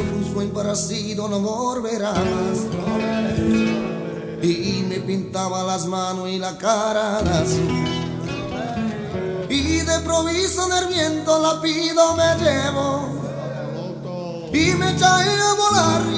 ojos muy parecido no volverá más. Y me pintaba las manos y la cara de azul. Y de proviso en el viento la pido me llevo. Y me eché a volar